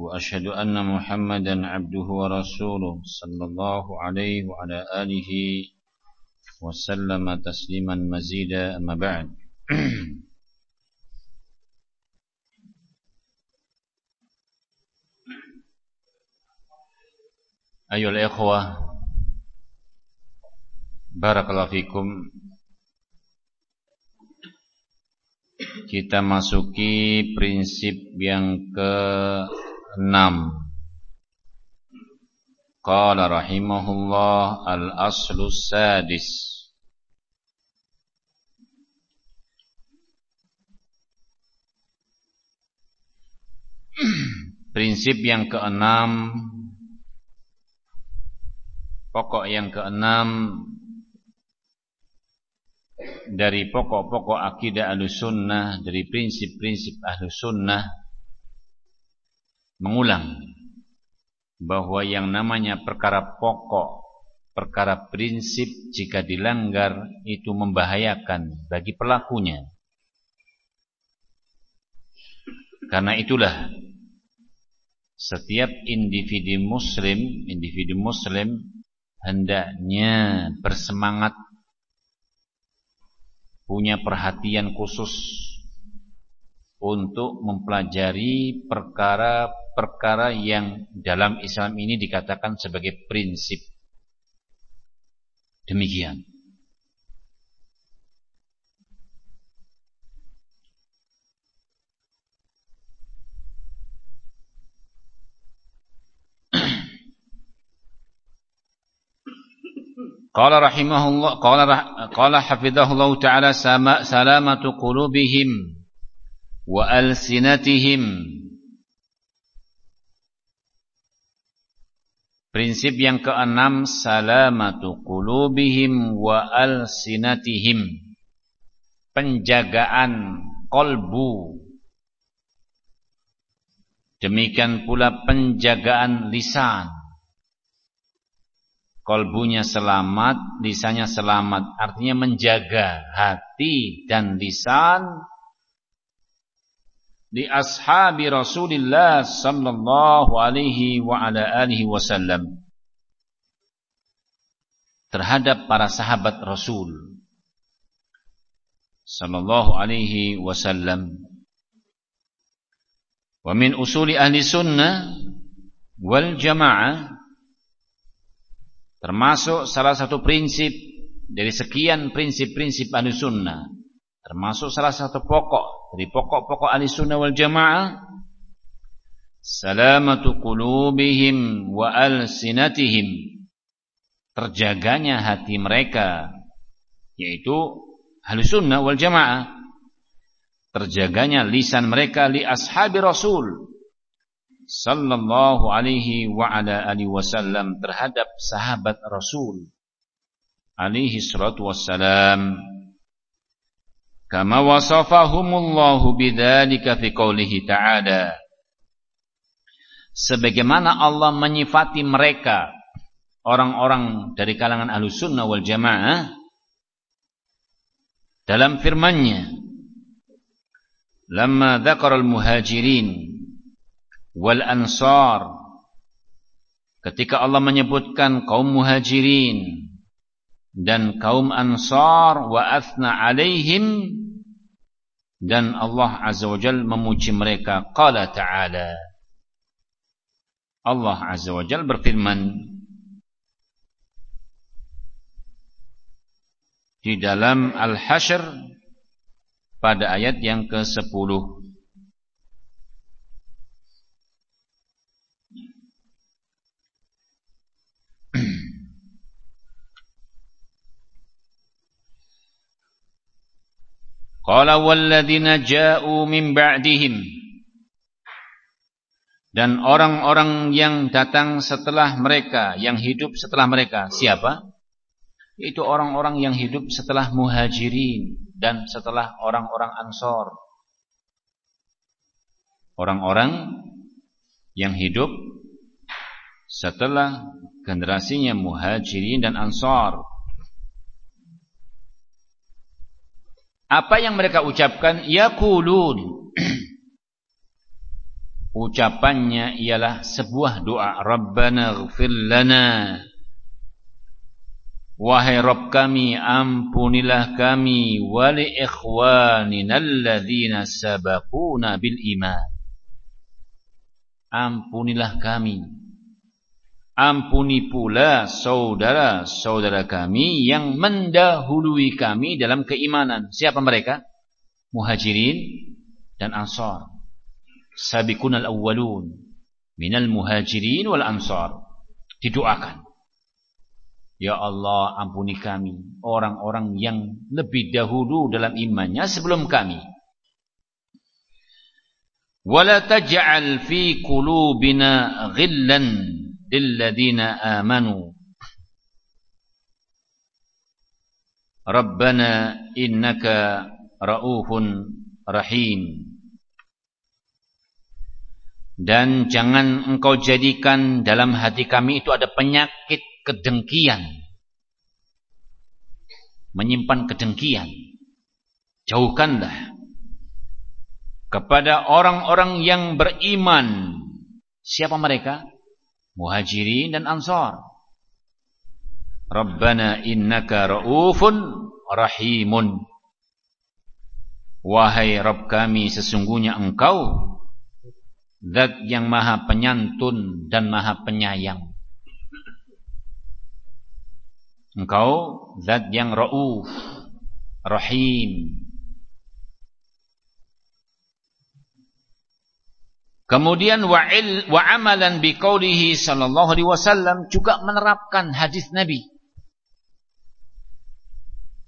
وأشهد أن محمدا عبده ورسوله صلى الله عليه وعلى آله وسلم تسليما مزيدا. أما بعد. أيها الإخوة بارك الله فيكم. Kita masuki prinsip yang ke enam. Qala rahimahullah al-aslu sadis. Prinsip yang keenam Pokok yang keenam Dari pokok-pokok akidah ahlu Dari prinsip-prinsip ahlu sunnah mengulang bahwa yang namanya perkara pokok, perkara prinsip jika dilanggar itu membahayakan bagi pelakunya. Karena itulah setiap individu muslim, individu muslim hendaknya bersemangat punya perhatian khusus untuk mempelajari perkara-perkara yang dalam Islam ini dikatakan sebagai prinsip. Demikian. Qala rahimahullah qala qala hafizahullah taala salamatu qulubihim wa alsinatihim Prinsip yang keenam salamatu qulubihim wa alsinatihim. Penjagaan kolbu. Demikian pula penjagaan lisan. Kolbunya selamat lisannya selamat. Artinya menjaga hati dan lisan di ashabi Rasulullah sallallahu alaihi wa ala alihi wasallam. Terhadap para sahabat Rasul sallallahu alaihi wasallam. Wa min usuli ahli sunnah wal jamaah. Termasuk salah satu prinsip dari sekian prinsip-prinsip ahli sunnah. Termasuk salah satu pokok dari pokok-pokok ahli sunnah wal jamaah salamatu qulubihim wa alsinatihim. Terjaganya hati mereka yaitu ahli sunnah wal jamaah. Terjaganya lisan mereka li ashabi rasul sallallahu alaihi wa ala alihi wasallam terhadap sahabat rasul alaihi salatu wassalam kama wasafahumullahu bidzalika fi qoulihi ta'ala. Sebagaimana Allah menyifati mereka orang-orang dari kalangan ahlu sunnah wal jamaah dalam firman-Nya lamma dzakara al muhajirin wal ansar ketika Allah menyebutkan kaum muhajirin dan kaum Ansar wa athna alaihim dan Allah Azza wa Jal memuji mereka. Qala ta'ala. Allah Azza wa Jal berfirman di dalam Al-Hasyr pada ayat yang ke-10 Qala walladzina ja'u min ba'dihim dan orang-orang yang datang setelah mereka, yang hidup setelah mereka, siapa? Itu orang-orang yang hidup setelah muhajirin dan setelah orang-orang ansor. Orang-orang yang hidup setelah generasinya muhajirin dan ansor. Apa yang mereka ucapkan? Yaqulun. Ucapannya ialah sebuah doa. Rabbana ghfir lana. Wahai Rabb kami, ampunilah kami wali ikhwanina alladhina sabaquna bil iman. Ampunilah kami Ampuni pula saudara-saudara kami yang mendahului kami dalam keimanan. Siapa mereka? Muhajirin dan Ansar. Sabiqun al-awwalun minal muhajirin wal ansar. Didoakan. Ya Allah ampuni kami orang-orang yang lebih dahulu dalam imannya sebelum kami. Wala taj'al fi qulubina ghillan لِلَّذِينَ amanu Rabbana innaka رَؤُوفٌ rahim Dan jangan engkau jadikan dalam hati kami itu ada penyakit kedengkian. Menyimpan kedengkian. Jauhkanlah Kepada orang-orang yang beriman. Siapa mereka? Muhajirin dan ansar. Rabbana innaka ra'ufun rahimun. Wahai Rabb kami sesungguhnya engkau Zat yang maha penyantun dan maha penyayang Engkau Zat yang ra'uf Rahim Kemudian wa amalan biqaulihi sallallahu alaihi wasallam juga menerapkan hadis Nabi.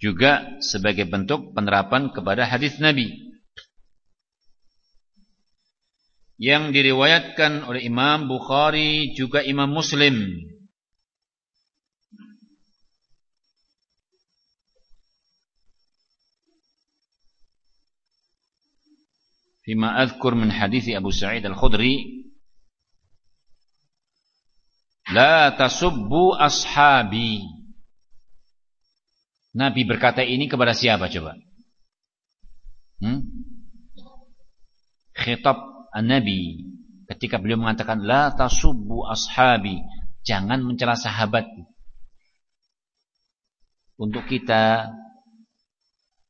Juga sebagai bentuk penerapan kepada hadis Nabi. Yang diriwayatkan oleh Imam Bukhari juga Imam Muslim فيما أذكر من حديث أبو سعيد الخدري لا تسبوا أصحابي Nabi berkata ini kepada siapa coba? Hmm? Khitab Nabi ketika beliau mengatakan la tasubbu ashabi, jangan mencela sahabat. Untuk kita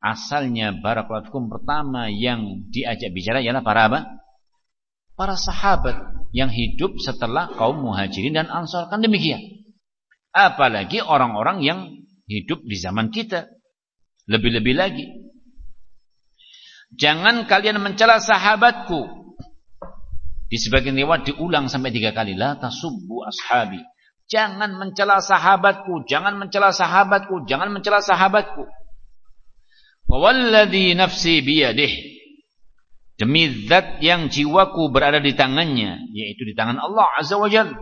asalnya barakallahu pertama yang diajak bicara ialah para apa? Para sahabat yang hidup setelah kaum muhajirin dan ansar kan demikian. Apalagi orang-orang yang hidup di zaman kita. Lebih-lebih lagi. Jangan kalian mencela sahabatku. Di sebagian riwayat diulang sampai tiga kali. La tasubbu ashabi. Jangan mencela sahabatku. Jangan mencela sahabatku. Jangan mencela sahabatku. Walladhi nafsi biyadih. Demi zat yang jiwaku berada di tangannya, yaitu di tangan Allah Azza wa Jalla.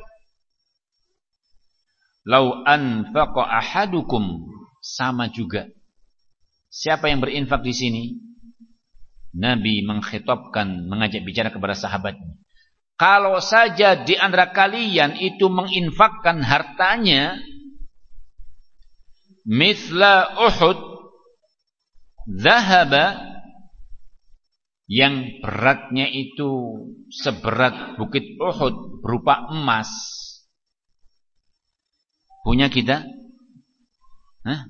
Lau anfaqa ahadukum sama juga. Siapa yang berinfak di sini? Nabi mengkhitabkan, mengajak bicara kepada sahabatnya. Kalau saja di antara kalian itu menginfakkan hartanya, misla Uhud, Zahaba yang beratnya itu seberat bukit Uhud berupa emas. Punya kita? Hah?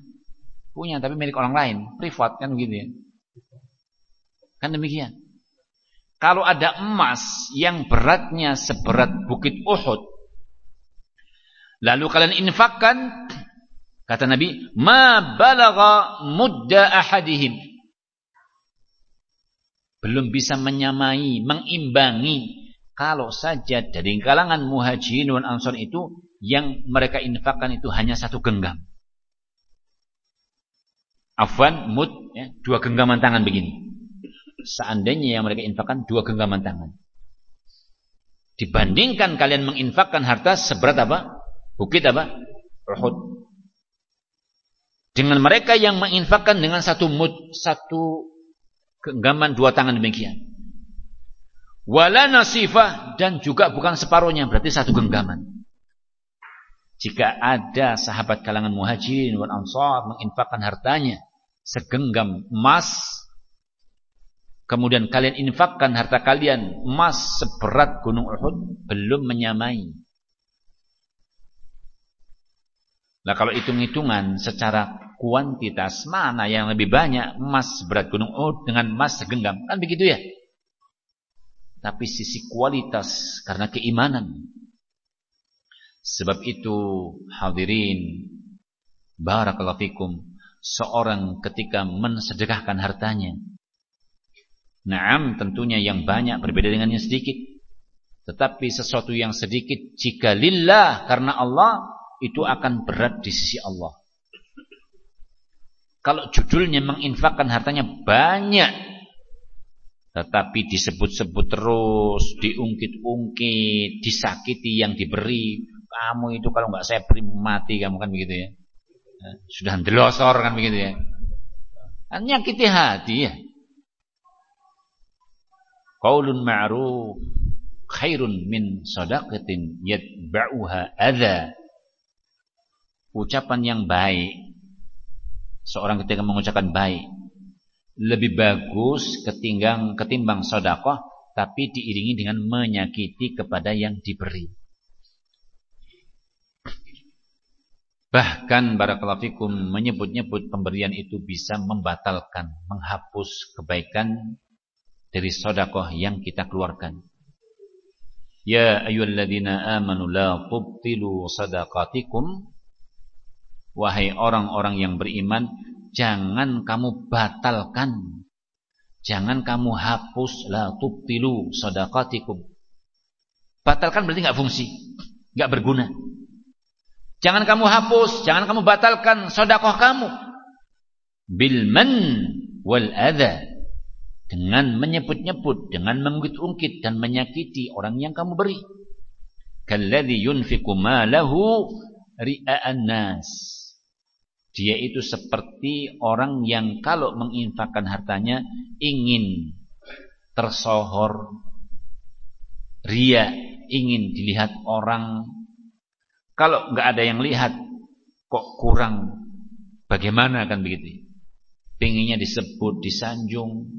Punya tapi milik orang lain, privat kan begitu ya. Kan demikian. Kalau ada emas yang beratnya seberat bukit Uhud, lalu kalian infakkan Kata Nabi, "Ma balagha mudda ahadihim." Belum bisa menyamai, mengimbangi kalau saja dari kalangan muhajirin dan ansor itu yang mereka infakkan itu hanya satu genggam. Afwan, mud, ya, dua genggaman tangan begini. Seandainya yang mereka infakkan dua genggaman tangan. Dibandingkan kalian menginfakkan harta seberat apa? Bukit apa? Uhud. Dengan mereka yang menginfakkan dengan satu mud, satu genggaman dua tangan demikian. Wala nasifah dan juga bukan separuhnya, berarti satu genggaman. Jika ada sahabat kalangan muhajirin wal ansar menginfakkan hartanya segenggam emas, kemudian kalian infakkan harta kalian emas seberat gunung Uhud, belum menyamai. Nah kalau hitung-hitungan secara kuantitas mana yang lebih banyak emas berat gunung Uhud dengan emas segenggam? Kan begitu ya? Tapi sisi kualitas karena keimanan. Sebab itu hadirin barakallahu fikum seorang ketika mensedekahkan hartanya Naam tentunya yang banyak berbeda dengan yang sedikit. Tetapi sesuatu yang sedikit jika lillah karena Allah itu akan berat di sisi Allah kalau judulnya menginfakkan hartanya banyak tetapi disebut-sebut terus, diungkit-ungkit, disakiti yang diberi. Kamu itu kalau nggak saya beri mati kamu kan begitu ya. Sudah ndelosor kan begitu ya. Kan nyakiti hati ya. Qaulun ma'ruf khairun min sadaqatin yatba'uha adza. Ucapan yang baik. Seorang ketika mengucapkan baik. Lebih bagus ketimbang ketimbang sodakoh tapi diiringi dengan menyakiti kepada yang diberi. Bahkan barakallahu fikum menyebut-nyebut pemberian itu bisa membatalkan menghapus kebaikan dari sodakoh yang kita keluarkan. Ya ayyuhalladzina amanu la tubtilu sadaqatikum Wahai orang-orang yang beriman, jangan kamu batalkan. Jangan kamu hapus la tubtilu sadaqatikum. Batalkan berarti enggak fungsi, enggak berguna. Jangan kamu hapus, jangan kamu batalkan sedekah kamu. Bil man wal adha. Dengan menyebut-nyebut, dengan mengungkit-ungkit dan menyakiti orang yang kamu beri. Kalladhi yunfiqu malahu ria'an nas dia itu seperti orang yang kalau menginfakkan hartanya ingin tersohor, ria, ingin dilihat orang. Kalau nggak ada yang lihat, kok kurang? Bagaimana kan begitu? Pengennya disebut, disanjung.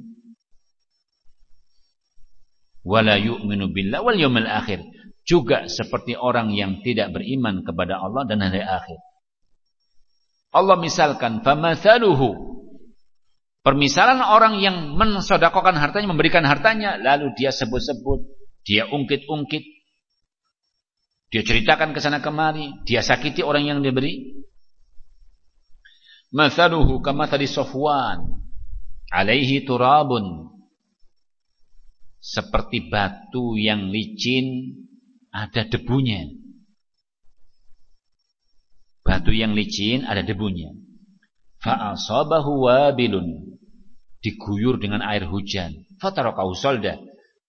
Wala yu'minu billah wal yawmil akhir. Juga seperti orang yang tidak beriman kepada Allah dan hari akhir. Allah misalkan famathaluhu Permisalan orang yang mensodakokan hartanya, memberikan hartanya, lalu dia sebut-sebut, dia ungkit-ungkit, dia ceritakan ke sana kemari, dia sakiti orang yang diberi. Mathaluhu kamathali Sofwan, alaihi turabun. Seperti batu yang licin, ada debunya. Batu yang licin ada debunya. Fa'asabahu wabilun. Diguyur dengan air hujan. Fatarakahu solda.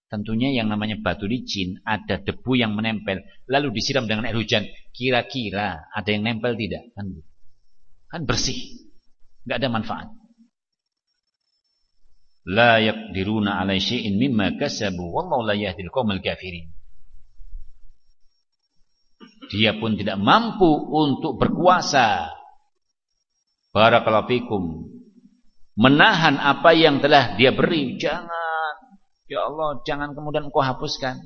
Tentunya yang namanya batu licin ada debu yang menempel. Lalu disiram dengan air hujan. Kira-kira ada yang nempel tidak? Kan, kan bersih. Gak ada manfaat. La yakdiruna alai syai'in mimma kasabu. Wallahu la yahdil qawmal kafirin dia pun tidak mampu untuk berkuasa. Barakallahu fikum. Menahan apa yang telah dia beri. Jangan. Ya Allah jangan kemudian engkau hapuskan.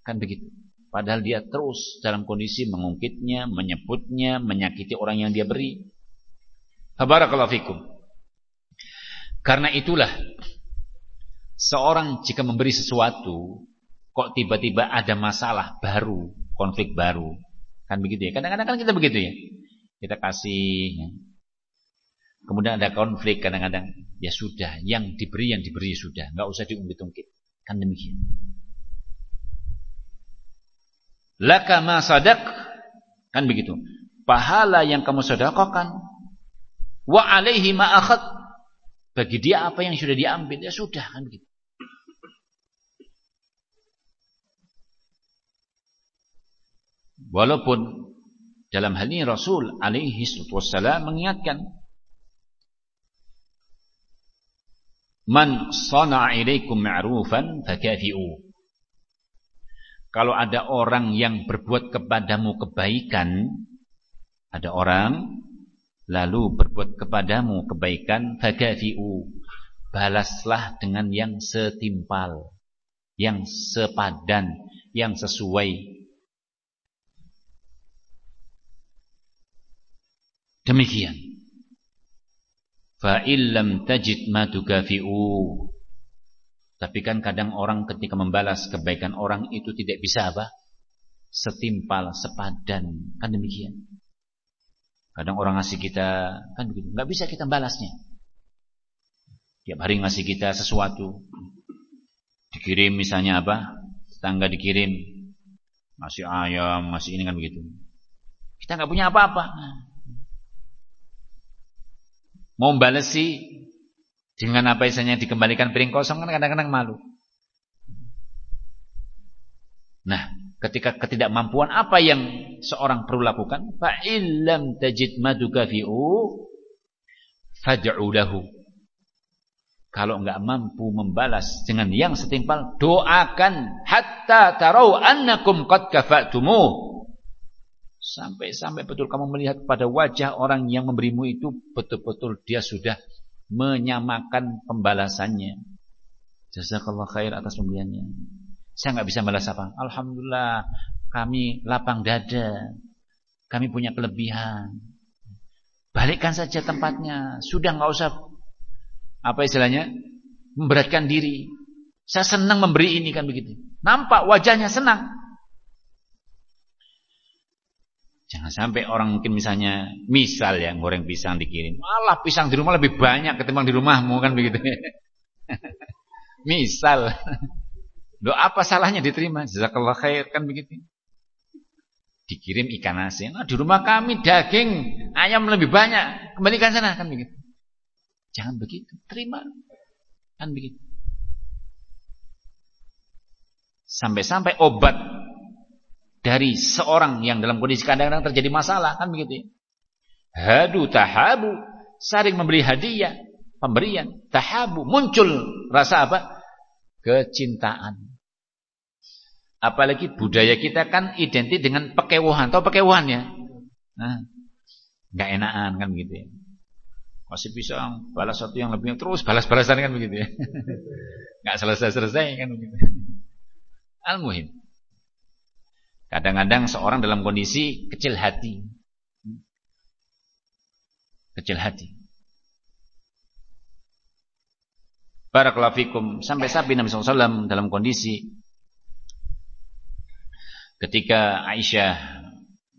Kan begitu. Padahal dia terus dalam kondisi mengungkitnya menyebutnya menyakiti orang yang dia beri. Barakallahu fikum. Karena itulah seorang jika memberi sesuatu kok tiba-tiba ada masalah baru konflik baru. Kan begitu ya. Kadang-kadang kan kita begitu ya. Kita kasih ya. Kemudian ada konflik kadang-kadang. Ya sudah, yang diberi yang diberi sudah, nggak usah diungkit-ungkit. Kan demikian. Laka ma sadak kan begitu. Pahala yang kamu sedekahkan wa alaihi ma. Bagi dia apa yang sudah diambil ya sudah kan begitu. Walaupun dalam hal ini Rasul alaihi wassalam mengingatkan Man sana'a ilaikum ma'rufan fakafi'u. Kalau ada orang yang berbuat kepadamu kebaikan, ada orang lalu berbuat kepadamu kebaikan, fakafi'u. Balaslah dengan yang setimpal, yang sepadan, yang sesuai. Demikian. Fa illam tajid ma tukafi'u. Tapi kan kadang orang ketika membalas kebaikan orang itu tidak bisa apa? Setimpal, sepadan. Kan demikian. Kadang orang ngasih kita kan begitu, nggak bisa kita balasnya. Tiap hari ngasih kita sesuatu. Dikirim misalnya apa? Tetangga dikirim ngasih ayam, ngasih ini kan begitu. Kita nggak punya apa-apa mau balesi dengan apa isanya dikembalikan piring kosong kan kadang-kadang malu. Nah, ketika ketidakmampuan apa yang seorang perlu lakukan? Fa illam tajid madukafi'u fad'u lahu. Kalau enggak mampu membalas dengan yang setimpal, doakan hatta tarau annakum qad kafa'tumuh Sampai-sampai betul kamu melihat pada wajah orang yang memberimu itu betul-betul dia sudah menyamakan pembalasannya. Jazakallah khair atas pembeliannya. Saya nggak bisa balas apa. Alhamdulillah kami lapang dada. Kami punya kelebihan. Balikkan saja tempatnya. Sudah nggak usah apa istilahnya? Memberatkan diri. Saya senang memberi ini kan begitu. Nampak wajahnya senang. Jangan sampai orang mungkin misalnya misal ya goreng pisang dikirim. Malah pisang di rumah lebih banyak ketimbang di rumahmu kan begitu. misal. Doa apa salahnya diterima? Jazakallah khair kan begitu. Dikirim ikan asin. Nah, di rumah kami daging ayam lebih banyak. Kembalikan sana kan begitu. Jangan begitu. Terima. Kan begitu. Sampai-sampai obat dari seorang yang dalam kondisi kadang-kadang terjadi masalah kan begitu ya. Hadu tahabu, saling memberi hadiah, pemberian, tahabu, muncul rasa apa? kecintaan. Apalagi budaya kita kan identik dengan pekewohan, tahu pekewohan ya? Nah, enggak enakan kan begitu ya. Masih bisa balas satu yang lebih terus balas-balasan kan begitu ya. Enggak selesai-selesai kan begitu. Al-muhim. Kadang-kadang seorang dalam kondisi kecil hati. Kecil hati. Barakallahu fikum. Sampai-sampai Nabi SAW dalam kondisi ketika Aisyah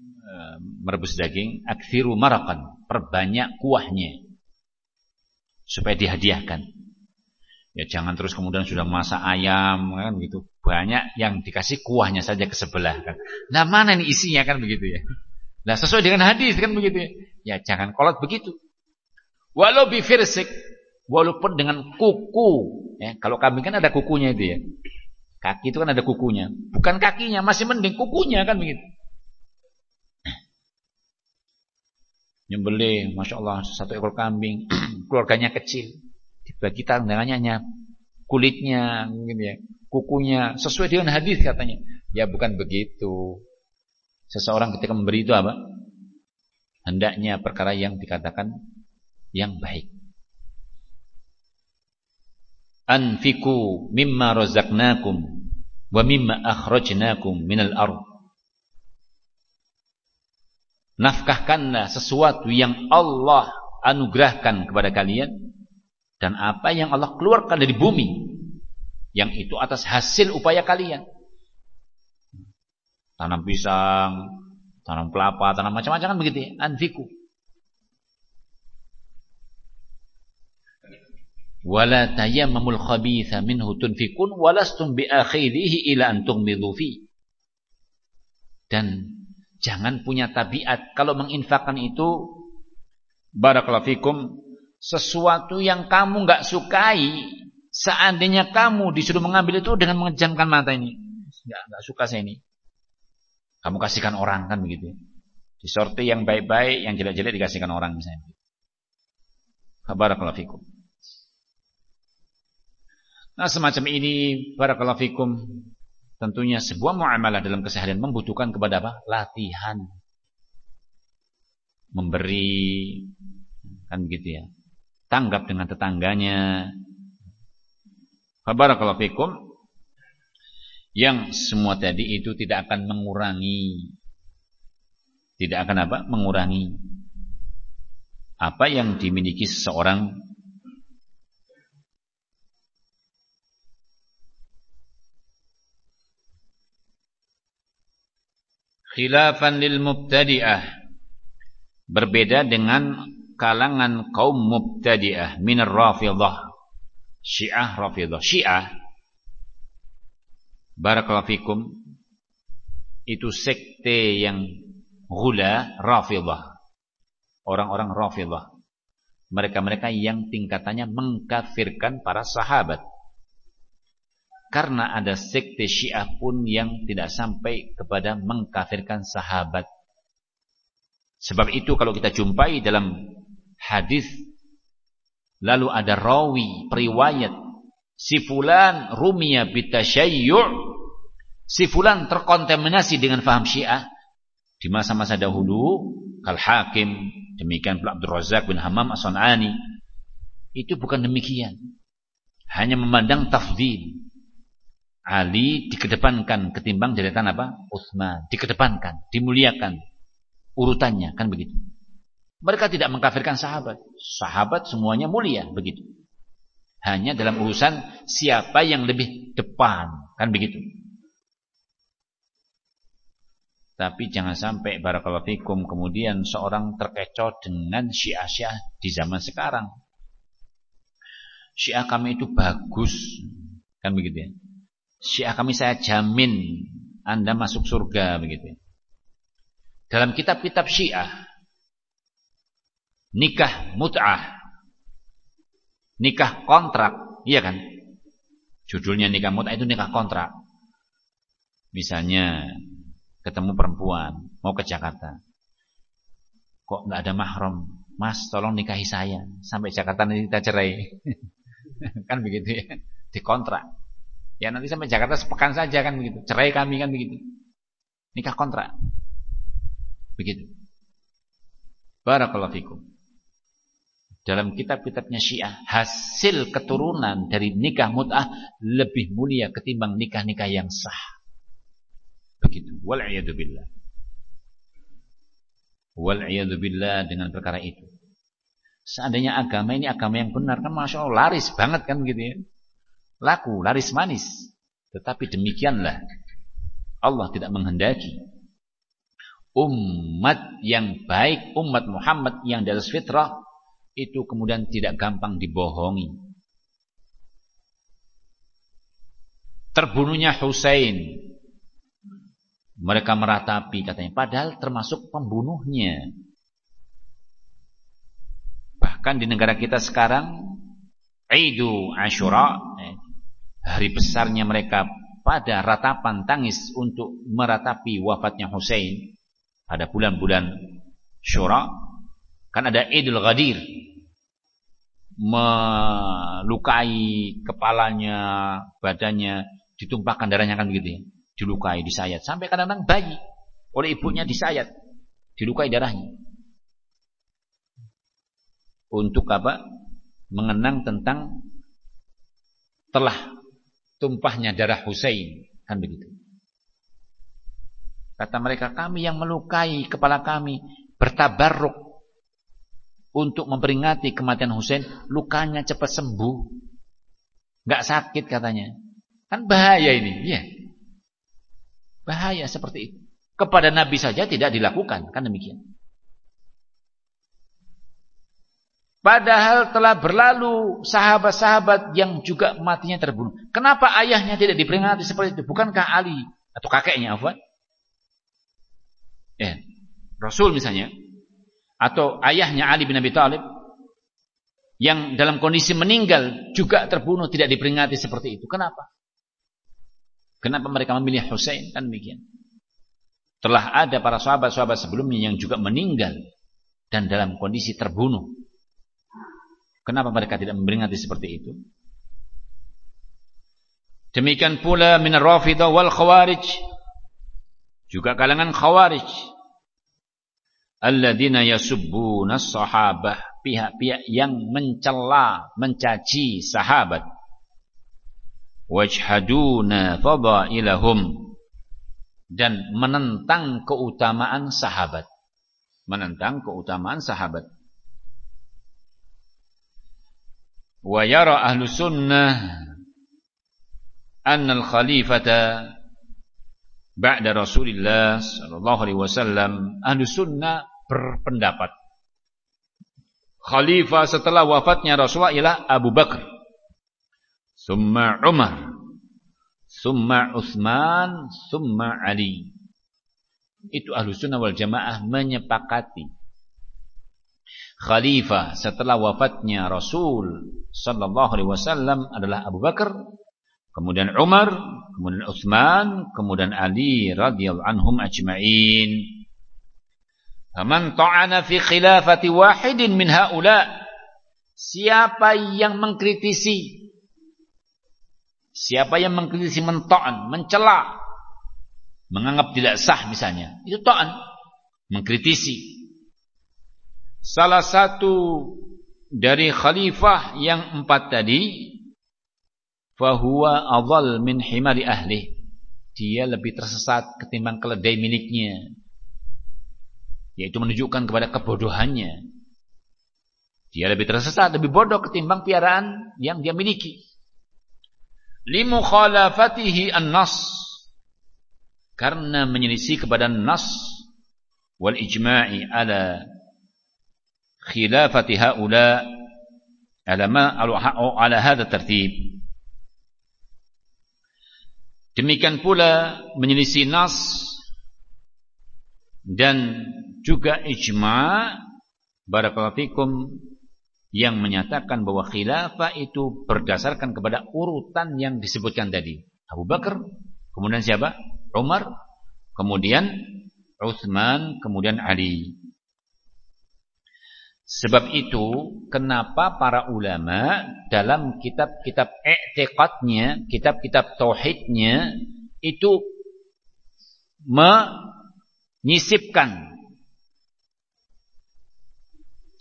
eh, merebus daging, akthiru marakan, perbanyak kuahnya supaya dihadiahkan. Ya jangan terus kemudian sudah masak ayam kan gitu. Banyak yang dikasih kuahnya saja ke sebelah kan. Nah, mana ini isinya kan begitu ya. Nah, sesuai dengan hadis kan begitu ya. Ya jangan kolot begitu. Walau bifirsik walaupun dengan kuku ya. Kalau kambing kan ada kukunya itu ya. Kaki itu kan ada kukunya. Bukan kakinya, masih mending kukunya kan begitu. Nyembelih, Masya Allah, satu ekor kambing. Keluarganya kecil dibagi tangannya kulitnya mungkin ya kukunya. Sesuai dengan hadis katanya. Ya bukan begitu. Seseorang ketika memberi itu apa? Hendaknya perkara yang dikatakan yang baik. Anfiku mimma razaqnakum wa mimma akhrajnakum minal ard. Nafkahkanlah sesuatu yang Allah anugerahkan kepada kalian dan apa yang Allah keluarkan dari bumi yang itu atas hasil upaya kalian. Tanam pisang tanam kelapa tanam macam-macam kan begitu ya anfiku wala tayammamul khabitha minhu tunfikun walastum biakhirihi ila antum fi. Dan jangan punya tabiat. Kalau menginfakkan itu barakallahu sesuatu yang kamu nggak sukai, seandainya kamu disuruh mengambil itu dengan mengejamkan mata ini, nggak nggak suka saya ini. Kamu kasihkan orang kan begitu. Disorti yang baik-baik, yang jelek-jelek dikasihkan orang misalnya. Barakallahu fikum. Nah, semacam ini barakallahu fikum tentunya sebuah muamalah dalam keseharian membutuhkan kepada apa? Latihan. Memberi kan begitu ya. Tanggap dengan tetangganya. Barakallahu fikum. Yang semua tadi itu tidak akan mengurangi. Tidak akan apa? mengurangi. Apa yang dimiliki seseorang? Khilafan lil mubtadi'ah. Berbeda dengan kalangan kaum mubtadi'ah. Min rafidhah syiah rafidhah syiah barakallahu fikum itu sekte yang Gula Rafidah. Orang-orang Rafidah. Mereka-mereka yang tingkatannya mengkafirkan para sahabat. Karena ada sekte Syiah pun yang tidak sampai kepada mengkafirkan sahabat. Sebab itu kalau kita jumpai dalam hadis lalu ada rawi periwayat. Si fulan rumia bitasayyu' si fulan terkontaminasi dengan faham Syiah. Di masa-masa dahulu Kal Hakim demikian pula Abdul Razak bin Hamam As-Sun'ani itu bukan demikian. Hanya memandang tafdil Ali dikedepankan ketimbang deretan apa? Utsman. Dikedepankan dimuliakan. Urutannya kan begitu mereka tidak mengkafirkan sahabat sahabat semuanya mulia begitu hanya dalam urusan siapa yang lebih depan kan begitu tapi jangan sampai barakallahu fikum kemudian seorang terkecoh dengan syiah-syiah di zaman sekarang. Syiah kami itu bagus. Kan begitu ya. Syiah kami saya jamin Anda masuk surga begitu ya. Dalam kitab-kitab Syiah nikah mut'ah nikah kontrak, iya kan? Judulnya nikah mut'ah itu nikah kontrak. Misalnya ketemu perempuan, mau ke Jakarta. Kok nggak ada mahram? Mas, tolong nikahi saya. Sampai Jakarta nanti kita cerai. kan begitu ya. Dikontrak. Ya nanti sampai Jakarta sepekan saja kan begitu. Cerai kami kan begitu. Nikah kontrak. Begitu. Barakallahu fikum. Dalam kitab-kitabnya Syiah, hasil keturunan dari nikah mut'ah lebih mulia ketimbang nikah-nikah yang sah. Begitu. Wal billah. Wal billah dengan perkara itu. Seandainya agama ini agama yang benar kan Masya Allah laris banget kan gitu ya. Laku, laris manis. Tetapi demikianlah Allah tidak menghendaki umat yang baik, umat Muhammad yang dari fitrah itu kemudian tidak gampang dibohongi. Terbunuhnya Husain mereka meratapi katanya. Padahal termasuk pembunuhnya. Bahkan di negara kita sekarang. Aidu Ashura. Eh, hari besarnya mereka pada ratapan tangis untuk meratapi wafatnya Hussein. Pada bulan-bulan Syura. Kan ada Idul Ghadir. Melukai kepalanya, badannya. Ditumpahkan darahnya kan begitu ya dilukai, disayat. Sampai kadang-kadang bayi oleh ibunya disayat, dilukai darahnya. Untuk apa? Mengenang tentang telah tumpahnya darah Husain. Kan begitu. Kata mereka, kami yang melukai kepala kami bertabarruk untuk memperingati kematian Husain, lukanya cepat sembuh. Gak sakit katanya. Kan bahaya ini, iya. Bahaya seperti itu. Kepada Nabi saja tidak dilakukan, kan demikian. Padahal telah berlalu sahabat-sahabat yang juga matinya terbunuh. Kenapa ayahnya tidak diperingati seperti itu? Bukankah Ali atau kakeknya Afwan? Ya, Rasul misalnya atau ayahnya Ali bin Abi Thalib yang dalam kondisi meninggal juga terbunuh tidak diperingati seperti itu. Kenapa? Kenapa mereka memilih Husain? Kan demikian. Telah ada para sahabat-sahabat sebelumnya yang juga meninggal dan dalam kondisi terbunuh. Kenapa mereka tidak memperingati seperti itu? Demikian pula min rafidah wal khawarij. Juga kalangan khawarij. Alladzina yasubbuna sahabah. Pihak-pihak yang mencela, mencaci sahabat. Wajhaduna fadailahum dan menentang keutamaan sahabat. Menentang keutamaan sahabat. Wa yara ahlu sunnah anna al-khalifata ba'da Rasulillah sallallahu alaihi wasallam ahlu sunnah berpendapat khalifah setelah wafatnya Rasulullah ialah Abu Bakar summa Umar summa Utsman, summa Ali. Itu ahlu sunnah wal jamaah menyepakati. Khalifah setelah wafatnya Rasul sallallahu alaihi wasallam adalah Abu Bakar, kemudian Umar, kemudian Utsman, kemudian Ali radhiyallahu anhum ajma'in. Faman ta'ana fi khilafati wahidin min haula Siapa yang mengkritisi Siapa yang mengkritisi mentoan, mencela, menganggap tidak sah misalnya, itu to'an, mengkritisi. Salah satu dari khalifah yang empat tadi, fahuwa adhal min himari ahli. Dia lebih tersesat ketimbang keledai miliknya. Yaitu menunjukkan kepada kebodohannya. Dia lebih tersesat, lebih bodoh ketimbang piaraan yang dia miliki. Limukhalafatihi an-nas. Karena menyelisih kepada nas. Wal ijma'i ala khilafati haula ala ma ala hadha tertib demikian pula menyelisih nas dan juga ijma' barakallahu fikum yang menyatakan bahwa khilafah itu berdasarkan kepada urutan yang disebutkan tadi. Abu Bakar, kemudian siapa? Umar, kemudian Uthman, kemudian Ali. Sebab itu, kenapa para ulama dalam kitab-kitab i'tiqadnya, kitab-kitab tauhidnya itu menyisipkan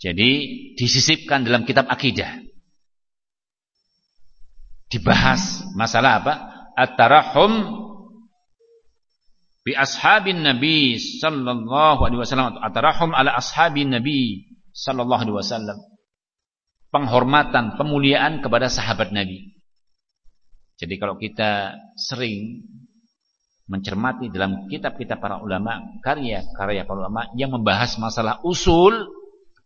jadi disisipkan dalam kitab akidah. Dibahas masalah apa? At-tarahum bi ashabin Nabi sallallahu alaihi wasallam. At-tarahum ala ashabin Nabi sallallahu alaihi wasallam. Penghormatan, pemuliaan kepada sahabat Nabi. Jadi kalau kita sering mencermati dalam kitab-kitab para ulama, karya-karya para ulama yang membahas masalah usul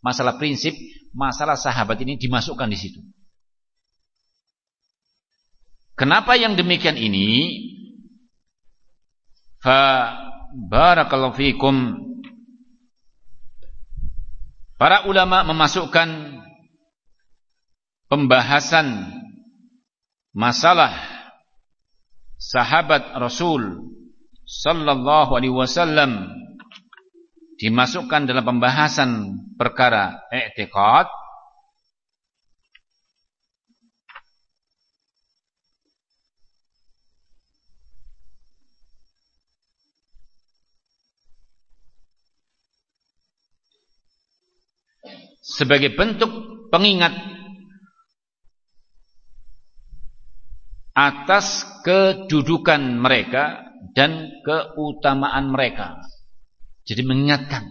masalah prinsip, masalah sahabat ini dimasukkan di situ. Kenapa yang demikian ini? Fa barakallahu fikum. Para ulama memasukkan pembahasan masalah sahabat Rasul sallallahu alaihi wasallam dimasukkan dalam pembahasan perkara i'tiqad. Sebagai bentuk pengingat atas kedudukan mereka dan keutamaan mereka jadi mengingatkan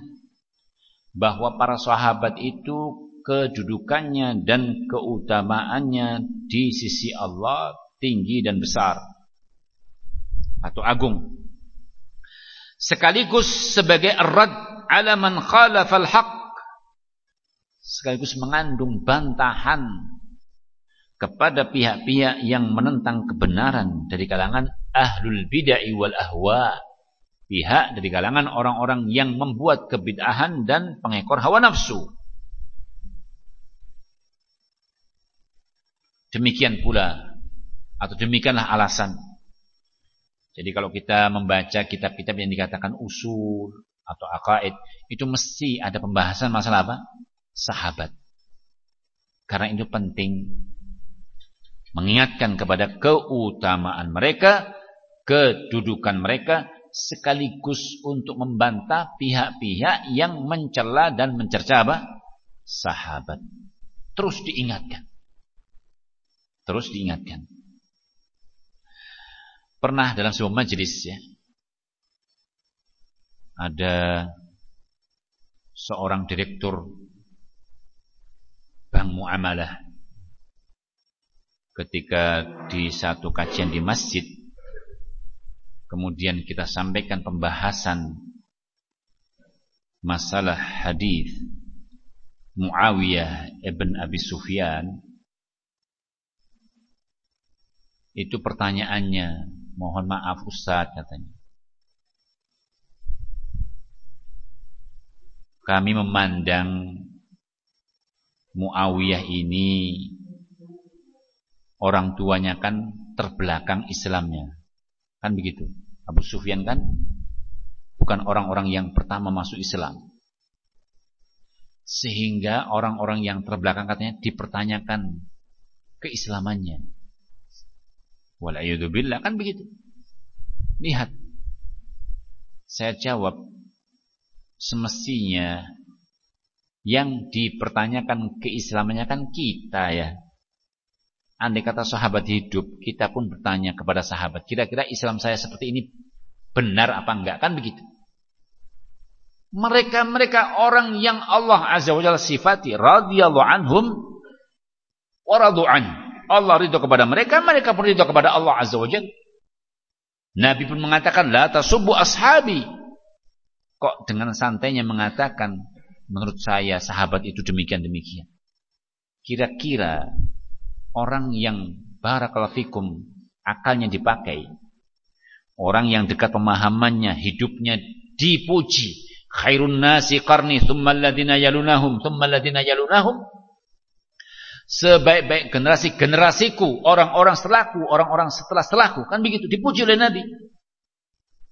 bahwa para sahabat itu kedudukannya dan keutamaannya di sisi Allah tinggi dan besar atau agung. Sekaligus sebagai rad ala man khalafal haq sekaligus mengandung bantahan kepada pihak-pihak yang menentang kebenaran dari kalangan ahlul bid'ah wal ahwa pihak dari kalangan orang-orang yang membuat kebid'ahan dan pengekor hawa nafsu. Demikian pula atau demikianlah alasan Jadi kalau kita membaca kitab-kitab yang dikatakan usul atau akaid, itu mesti ada pembahasan masalah apa? Sahabat. Karena itu penting mengingatkan kepada keutamaan mereka, kedudukan mereka, sekaligus untuk membantah pihak-pihak yang mencela dan mencerca apa? Sahabat. Terus diingatkan. Terus diingatkan. Pernah dalam sebuah majelis ya, ada seorang direktur bank muamalah ketika di satu kajian di masjid kemudian kita sampaikan pembahasan masalah hadis Muawiyah ibn Abi Sufyan itu pertanyaannya mohon maaf Ustaz katanya kami memandang Muawiyah ini orang tuanya kan terbelakang Islamnya. Kan begitu. Abu Sufyan kan bukan orang-orang yang pertama masuk Islam. Sehingga orang-orang yang terbelakang katanya dipertanyakan keislamannya. Walayudubillah kan begitu. Lihat. Saya jawab semestinya yang dipertanyakan keislamannya kan kita ya. Andai kata sahabat hidup, kita pun bertanya kepada sahabat, kira-kira Islam saya seperti ini benar apa enggak? Kan begitu. Mereka-mereka orang yang Allah Azza wa Jalla sifati radhiyallahu anhum wa radu'an. Allah ridho kepada mereka, mereka pun ridho kepada Allah Azza wa Jalla. Nabi pun mengatakan la tasubbu ashabi. Kok dengan santainya mengatakan Menurut saya sahabat itu demikian-demikian. Kira-kira orang yang barakallahu fikum akalnya dipakai, orang yang dekat pemahamannya, hidupnya dipuji, khairun nasi qarni thumma alladhina yalunahum thumma alladhina yalunahum. Sebaik-baik generasi generasiku orang-orang setelahku orang-orang setelah setelahku kan begitu dipuji oleh Nabi.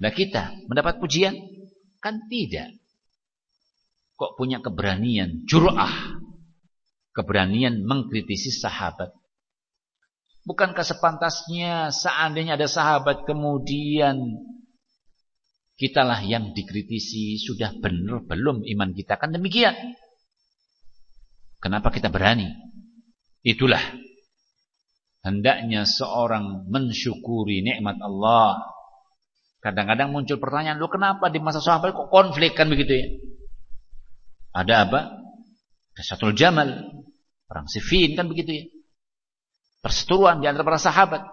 Nah kita mendapat pujian? Kan tidak. Kok punya keberanian, jur'ah. Keberanian mengkritisi sahabat. Bukankah sepantasnya seandainya ada sahabat kemudian kitalah yang dikritisi sudah benar belum iman kita kan demikian. Kenapa kita berani? Itulah hendaknya seorang mensyukuri nikmat Allah. Kadang-kadang muncul pertanyaan, lu kenapa di masa sahabat kok konflik kan begitu ya? Ada apa? Kasatul Jamal, perang Siffin kan begitu ya. Perseteruan di antara para sahabat.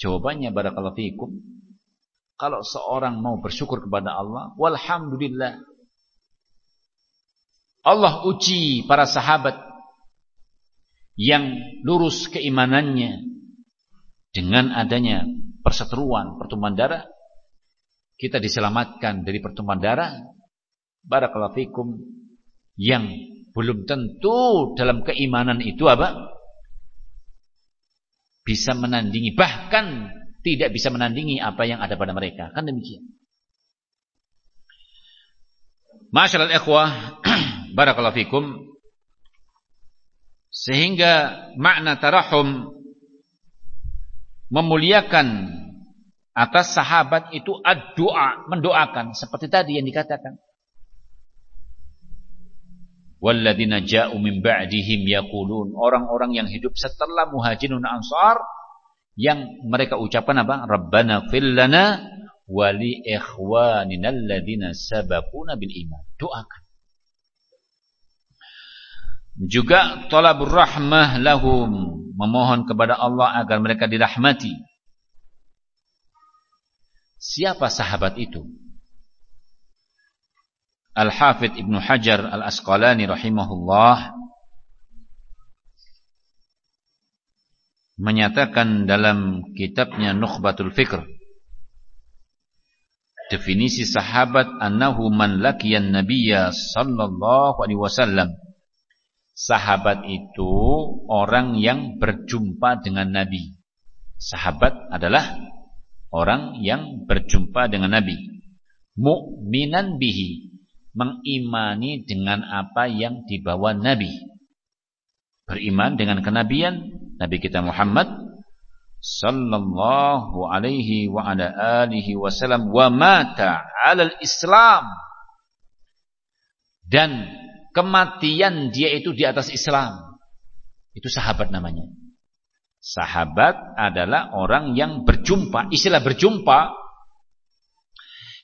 Jawabannya barakallahu fikum. Kalau seorang mau bersyukur kepada Allah, walhamdulillah. Allah uji para sahabat yang lurus keimanannya dengan adanya perseteruan, pertumpahan darah, kita diselamatkan dari pertumpahan darah barakallahu fikum yang belum tentu dalam keimanan itu apa? Bisa menandingi bahkan tidak bisa menandingi apa yang ada pada mereka. Kan demikian. Masyaallah ikhwah, barakallahu fikum. Sehingga makna tarahum memuliakan atas sahabat itu ad-doa, mendoakan seperti tadi yang dikatakan walladzina ja'u min ba'dihim yaqulun. Orang-orang yang hidup setelah muhajirun ansar yang mereka ucapkan apa? Rabbana fil lana wa li ikhwanina alladzina sabaquna bil iman. Doakan. Juga talabur rahmah lahum. Memohon kepada Allah agar mereka dirahmati. Siapa sahabat itu Al-Hafidh Ibnu Hajar Al-Asqalani rahimahullah menyatakan dalam kitabnya Nukhbatul Fikr definisi sahabat annahu man laqiyan nabiyya sallallahu alaihi wasallam. Sahabat itu orang yang berjumpa dengan nabi. Sahabat adalah orang yang berjumpa dengan Nabi. Mu'minan bihi, mengimani dengan apa yang dibawa Nabi. Beriman dengan kenabian Nabi kita Muhammad sallallahu alaihi wa ala alihi wasallam wa mata 'alal Islam. Dan kematian dia itu di atas Islam. Itu sahabat namanya. Sahabat adalah orang yang berjumpa. Istilah berjumpa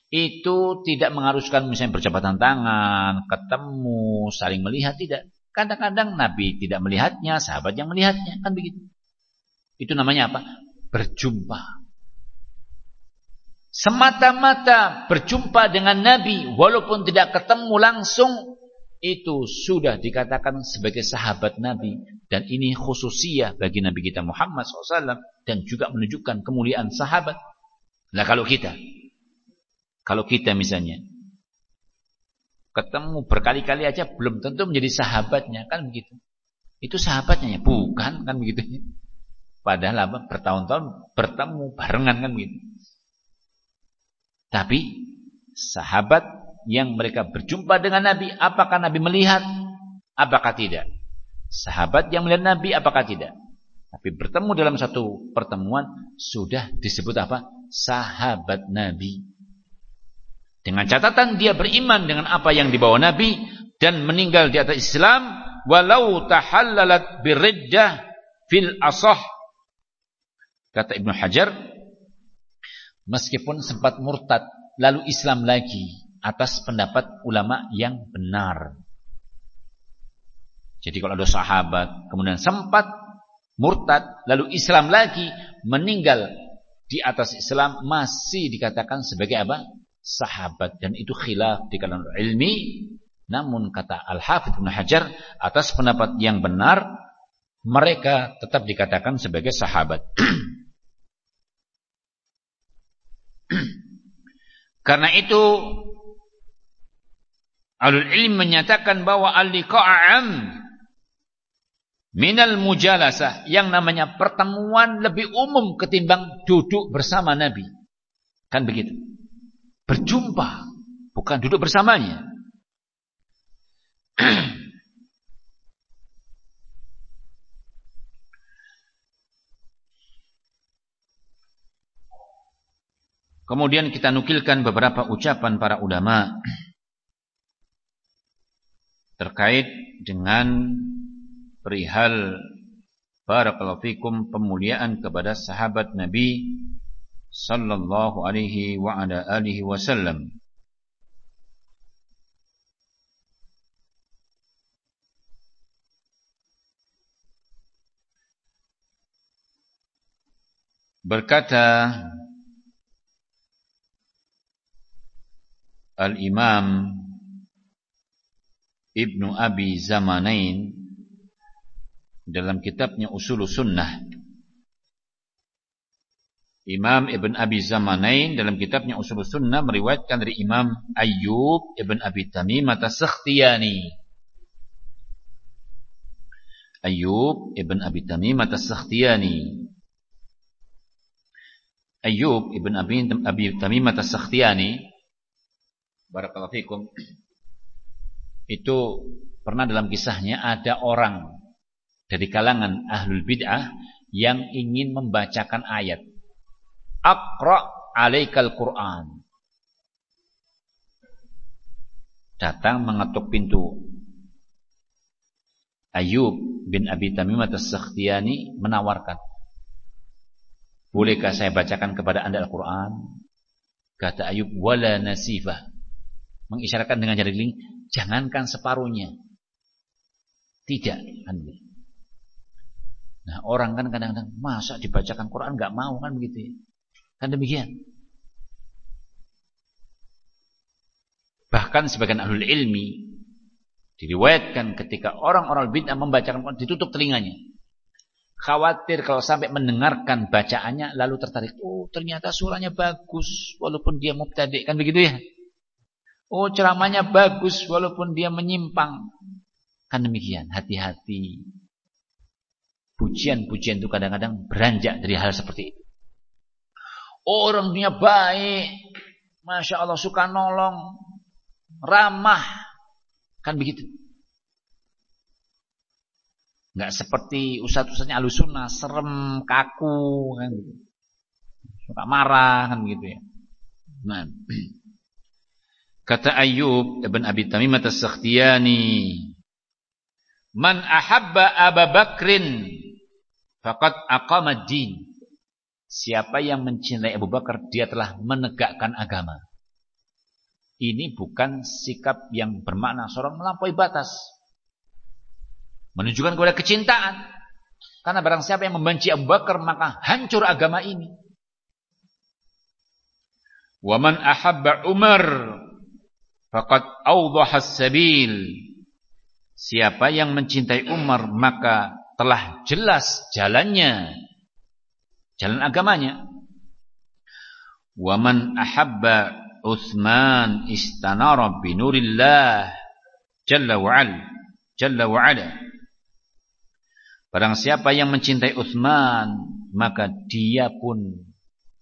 itu tidak mengharuskan misalnya berjabatan tangan, ketemu, saling melihat tidak. Kadang-kadang Nabi tidak melihatnya, sahabat yang melihatnya, kan begitu. Itu namanya apa? Berjumpa. Semata-mata berjumpa dengan Nabi walaupun tidak ketemu langsung itu sudah dikatakan sebagai sahabat Nabi dan ini khususia bagi Nabi kita Muhammad SAW dan juga menunjukkan kemuliaan sahabat. Nah kalau kita, kalau kita misalnya ketemu berkali-kali aja belum tentu menjadi sahabatnya kan begitu. Itu sahabatnya ya bukan kan begitu. Padahal apa bertahun-tahun bertemu barengan kan begitu. Tapi sahabat yang mereka berjumpa dengan Nabi, apakah Nabi melihat? Apakah tidak? Sahabat yang melihat Nabi, apakah tidak? Tapi bertemu dalam satu pertemuan sudah disebut apa? Sahabat Nabi. Dengan catatan dia beriman dengan apa yang dibawa Nabi dan meninggal di atas Islam walau tahallalat biriddah fil asah. Kata Ibnu Hajar, meskipun sempat murtad lalu Islam lagi atas pendapat ulama yang benar. Jadi kalau ada sahabat kemudian sempat murtad lalu Islam lagi meninggal di atas Islam masih dikatakan sebagai apa? Sahabat dan itu khilaf di kalangan ilmi namun kata Al-Hafidz Ibnu Hajar atas pendapat yang benar mereka tetap dikatakan sebagai sahabat. Karena itu Alul ilm menyatakan bahwa al-liqa'am minal mujalasah yang namanya pertemuan lebih umum ketimbang duduk bersama Nabi. Kan begitu. Berjumpa, bukan duduk bersamanya. Kemudian kita nukilkan beberapa ucapan para ulama terkait dengan perihal barakallahu fikum pemuliaan kepada sahabat Nabi sallallahu alaihi wa ala alihi wasallam berkata Al-Imam Ibnu Abi Zamanain dalam kitabnya Usul Sunnah Imam Ibn Abi Zamanain dalam kitabnya Usul Sunnah meriwayatkan dari Imam Ayyub Ibn Abi Tamimah As-Sakhtiyani. Ayyub Ibn Abi Tamimah As-Sakhtiyani. Ayyub Ibn Abi, Abi Tamimah As-Sakhtiyani Barakallahu fikum itu pernah dalam kisahnya ada orang dari kalangan ahlul bid'ah yang ingin membacakan ayat Aqra alaikal Qur'an datang mengetuk pintu Ayub bin Abi Tamimah as-Sakhtiyani menawarkan Bolehkah saya bacakan kepada anda Al-Quran? Kata Ayub, wala nasifah. Mengisyaratkan dengan jari geling, Jangankan separuhnya. Tidak. Kan nah orang kan kadang-kadang masa dibacakan Quran nggak mau kan begitu ya. Kan demikian. Bahkan sebagian ahli ilmi diriwayatkan ketika orang-orang bid'ah membacakan Quran ditutup telinganya. Khawatir kalau sampai mendengarkan bacaannya lalu tertarik. Oh ternyata suaranya bagus walaupun dia mubtadi kan begitu ya. Oh ceramahnya bagus walaupun dia menyimpang. Kan demikian, hati-hati. Pujian-pujian itu kadang-kadang beranjak dari hal seperti itu. Orangnya baik. Masya Allah suka nolong. Ramah. Kan begitu. Enggak seperti ustadz-ustadznya alusuna. Serem, kaku. Kan gitu. Suka marah. Kan begitu ya. Nah. Kata Ayub Ibn Abi Tamimat As-Sakhtiyani. Man ahabba Abu Bakrin faqad aqama din. Siapa yang mencintai Abu Bakar, dia telah menegakkan agama. Ini bukan sikap yang bermakna seorang melampaui batas. Menunjukkan kepada kecintaan. Karena barang siapa yang membenci Abu Bakar, maka hancur agama ini. Waman ahabba Umar faqad awdaha sabil. Siapa yang mencintai Umar maka telah jelas jalannya jalan agamanya. Waman ahabba Utsman istanara bi nurillah jalla wa ala jalla wa ala. Barang siapa yang mencintai Utsman, maka dia pun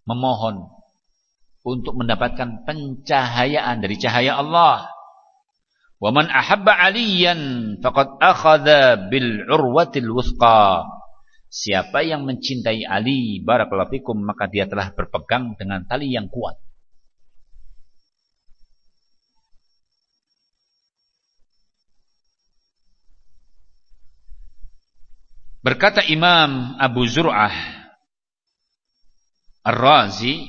memohon untuk mendapatkan pencahayaan dari cahaya Allah. Waman ahabba Aliyan faqad akhadha bil urwatil wuthqa. Siapa yang mencintai Ali barakallahu fikum maka dia telah berpegang dengan tali yang kuat. Berkata Imam Abu Zur'ah Ar-Razi,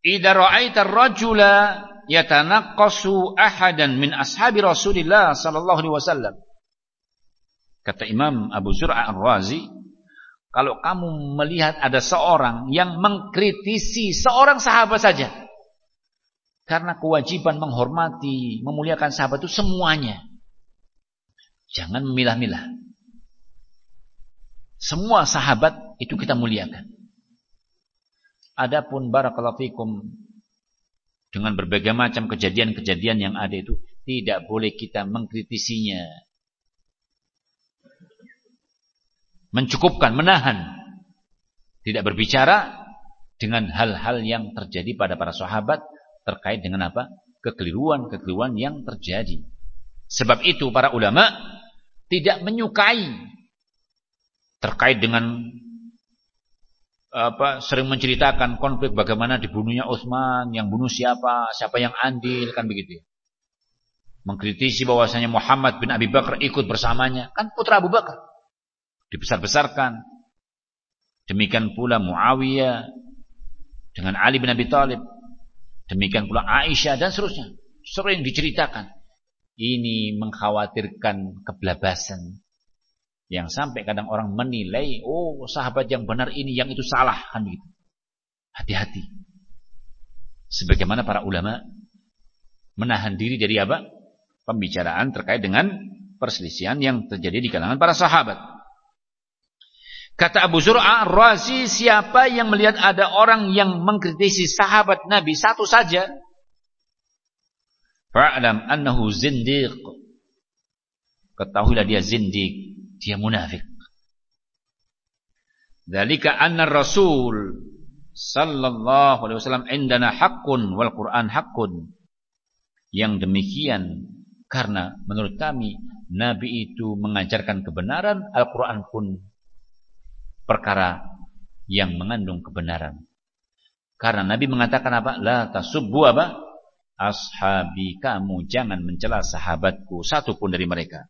"Idza ra'aita ar-rajula yatanaqqasu ahadan min ashabi Rasulillah sallallahu alaihi wasallam." Kata Imam Abu Zur'a Ar-Razi, kalau kamu melihat ada seorang yang mengkritisi seorang sahabat saja, karena kewajiban menghormati, memuliakan sahabat itu semuanya. Jangan memilah-milah. Semua sahabat itu kita muliakan. Adapun barakallahu fikum dengan berbagai macam kejadian-kejadian yang ada itu tidak boleh kita mengkritisinya mencukupkan, menahan. Tidak berbicara dengan hal-hal yang terjadi pada para sahabat terkait dengan apa? Kekeliruan-kekeliruan yang terjadi. Sebab itu para ulama tidak menyukai terkait dengan apa sering menceritakan konflik bagaimana dibunuhnya Utsman, yang bunuh siapa, siapa yang andil kan begitu ya. Mengkritisi bahwasanya Muhammad bin Abi Bakar ikut bersamanya, kan putra Abu Bakar dibesar-besarkan. Demikian pula Muawiyah dengan Ali bin Abi Thalib. Demikian pula Aisyah dan seterusnya. Sering diceritakan. Ini mengkhawatirkan kebelabasan. Yang sampai kadang orang menilai, oh sahabat yang benar ini, yang itu salah. kan. Hati-hati. Sebagaimana para ulama menahan diri dari apa? Pembicaraan terkait dengan perselisihan yang terjadi di kalangan para sahabat. Kata Abu Zur'a Razi, siapa yang melihat ada orang yang mengkritisi sahabat Nabi satu saja, fa'lam annahu zindiq. Ketahuilah dia zindiq, dia munafik. Dzalika anna Rasul sallallahu alaihi wasallam indana haqqun wal Qur'an haqqun. Yang demikian karena menurut kami Nabi itu mengajarkan kebenaran, Al-Qur'an pun perkara yang mengandung kebenaran. Karena Nabi mengatakan apa? La tasubbu apa? Ashabi kamu jangan mencela sahabatku satu pun dari mereka.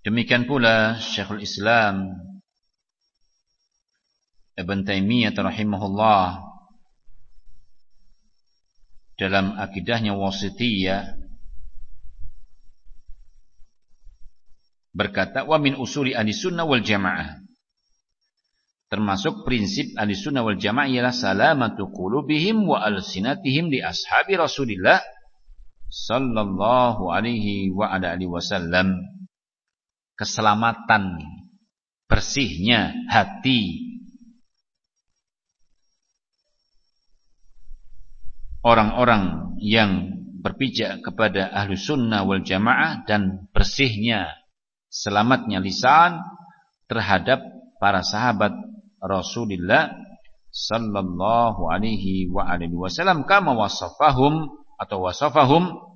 Demikian pula Syekhul Islam Ibn Taimiyah rahimahullah dalam akidahnya wasitiyah berkata wa min usuli sunnah wal jamaah. Termasuk prinsip sunnah wal jamaah ialah salamatu qulubihim wa alsinatihim li ashabi Rasulillah sallallahu alaihi wa ala alihi wasallam keselamatan, bersihnya hati. Orang-orang yang berpijak kepada ahlu sunnah wal jamaah dan bersihnya, selamatnya lisan terhadap para sahabat Rasulullah sallallahu alaihi wa alihi wasallam kama wasafahum atau wasafahum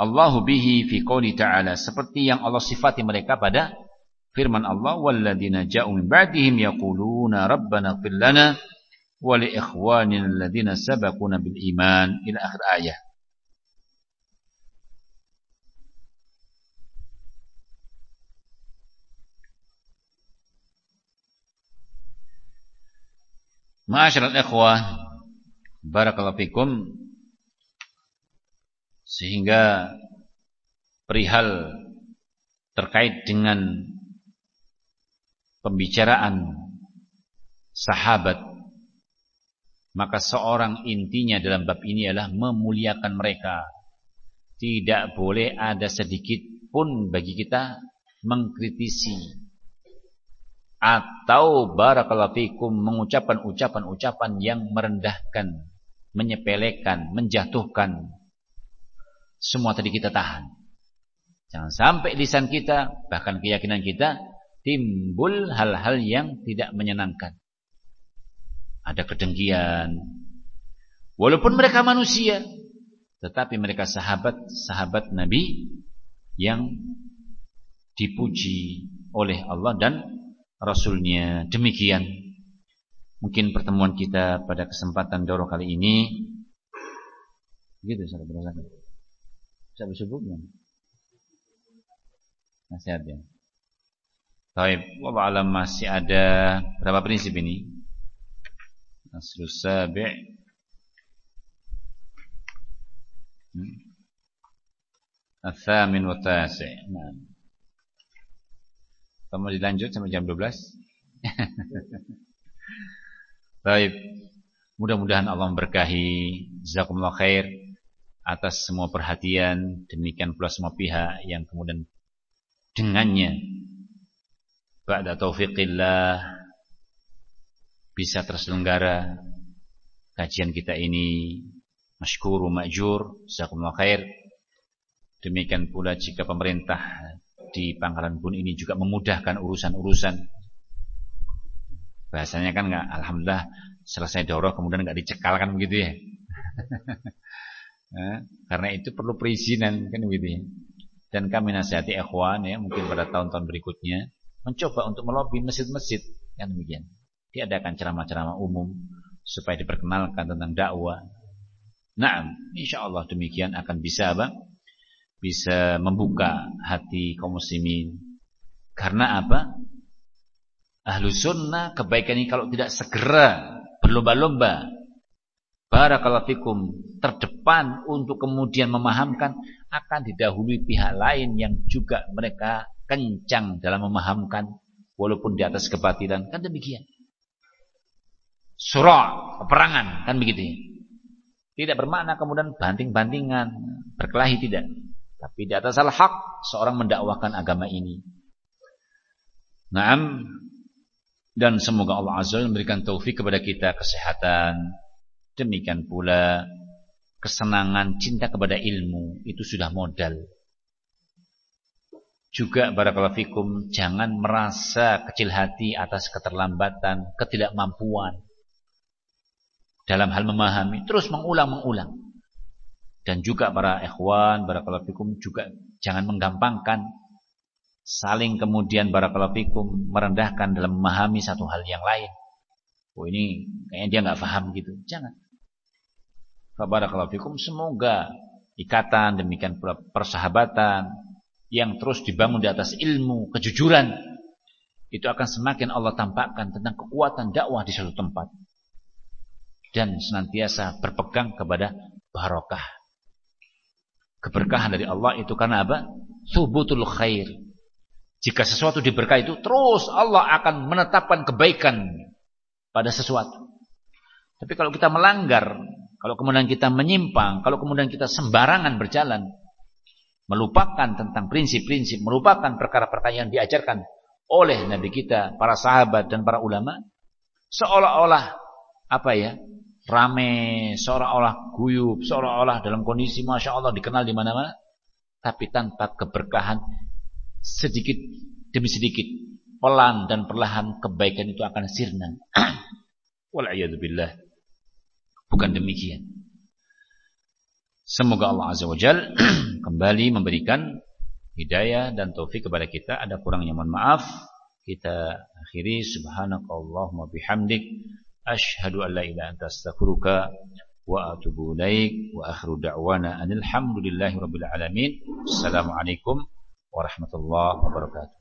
Allahu bihi fi qouli ta'ala. Seperti yang Allah sifati mereka pada firman Allah walladzina ja'u min ba'dihim yaquluna rabbana ighfir lana wa li ikhwanina alladzina sabaquna bil iman. Ila akhir ayat Ma'asyiral ikhwah, barakallahu fikum. Sehingga perihal terkait dengan pembicaraan sahabat maka seorang intinya dalam bab ini adalah memuliakan mereka. Tidak boleh ada sedikit pun bagi kita mengkritisi atau barakallahu fikum mengucapkan ucapan-ucapan yang merendahkan, menyepelekan, menjatuhkan. Semua tadi kita tahan. Jangan sampai lisan kita, bahkan keyakinan kita timbul hal-hal yang tidak menyenangkan. Ada kedengkian. Walaupun mereka manusia, tetapi mereka sahabat-sahabat Nabi yang dipuji oleh Allah dan Rasulnya. Demikian mungkin pertemuan kita pada kesempatan doro kali ini. Gitu saya berasakan. Saya bersebutnya. Nasihat ya. Baik, wallah alam masih ada berapa prinsip ini? Nasrus sabi' hmm. Al-thamin wa tasi' Nah kamu dilanjut sampai jam 12? Baik. Mudah-mudahan Allah memberkahi Jazakumullah khair atas semua perhatian demikian pula semua pihak yang kemudian dengannya ba'da taufiqillah bisa terselenggara kajian kita ini masykuru ma'jur jazakumullah khair demikian pula jika pemerintah di Pangkalan Bun ini juga memudahkan urusan-urusan. Bahasanya kan nggak, alhamdulillah selesai doroh kemudian nggak dicekal kan begitu ya. nah, karena itu perlu perizinan kan begitu ya. Dan kami nasihati ikhwan ya mungkin pada tahun-tahun berikutnya mencoba untuk melobi masjid-masjid kan demikian. Diadakan ceramah-ceramah umum supaya diperkenalkan tentang dakwah. Nah, insya Allah demikian akan bisa apa? bisa membuka hati kaum muslimin. Karena apa? Ahlu sunnah kebaikan ini kalau tidak segera berlomba-lomba Barakallahu fikum terdepan untuk kemudian memahamkan akan didahului pihak lain yang juga mereka kencang dalam memahamkan walaupun di atas kebatilan kan demikian. Surah peperangan kan begitu. Tidak bermakna kemudian banting-bantingan, berkelahi tidak. Tapi di atas al-haq seorang mendakwahkan agama ini. Naam dan semoga Allah Azza wa memberikan taufik kepada kita kesehatan. Demikian pula kesenangan cinta kepada ilmu itu sudah modal. Juga barakallahu fikum jangan merasa kecil hati atas keterlambatan, ketidakmampuan dalam hal memahami, terus mengulang-mengulang. Dan juga para ikhwan, barakallahu fikum juga jangan menggampangkan saling kemudian barakallahu fikum merendahkan dalam memahami satu hal yang lain. Oh ini kayaknya dia nggak paham gitu. Jangan. Barakallahu fikum semoga ikatan demikian pula persahabatan yang terus dibangun di atas ilmu, kejujuran itu akan semakin Allah tampakkan tentang kekuatan dakwah di suatu tempat dan senantiasa berpegang kepada barokah Keberkahan dari Allah itu karena apa? Subutul khair. Jika sesuatu diberkah itu, terus Allah akan menetapkan kebaikan pada sesuatu. Tapi kalau kita melanggar, kalau kemudian kita menyimpang, kalau kemudian kita sembarangan berjalan, melupakan tentang prinsip-prinsip, melupakan perkara-perkara yang diajarkan oleh Nabi kita, para sahabat dan para ulama, seolah-olah apa ya? rame, seolah-olah guyub, seolah-olah dalam kondisi Masya Allah dikenal di mana-mana. Tapi tanpa keberkahan, sedikit demi sedikit, pelan dan perlahan kebaikan itu akan sirna. Wal'iyadzubillah. Bukan demikian. Semoga Allah Azza wa Jal kembali memberikan hidayah dan taufik kepada kita. Ada kurangnya mohon maaf. Kita akhiri subhanakallahumma bihamdik asyhadu an la ilaha anta astaghfiruka wa atubu ilaik wa akhiru da'wana anil rabbil alamin. Assalamualaikum warahmatullahi wabarakatuh.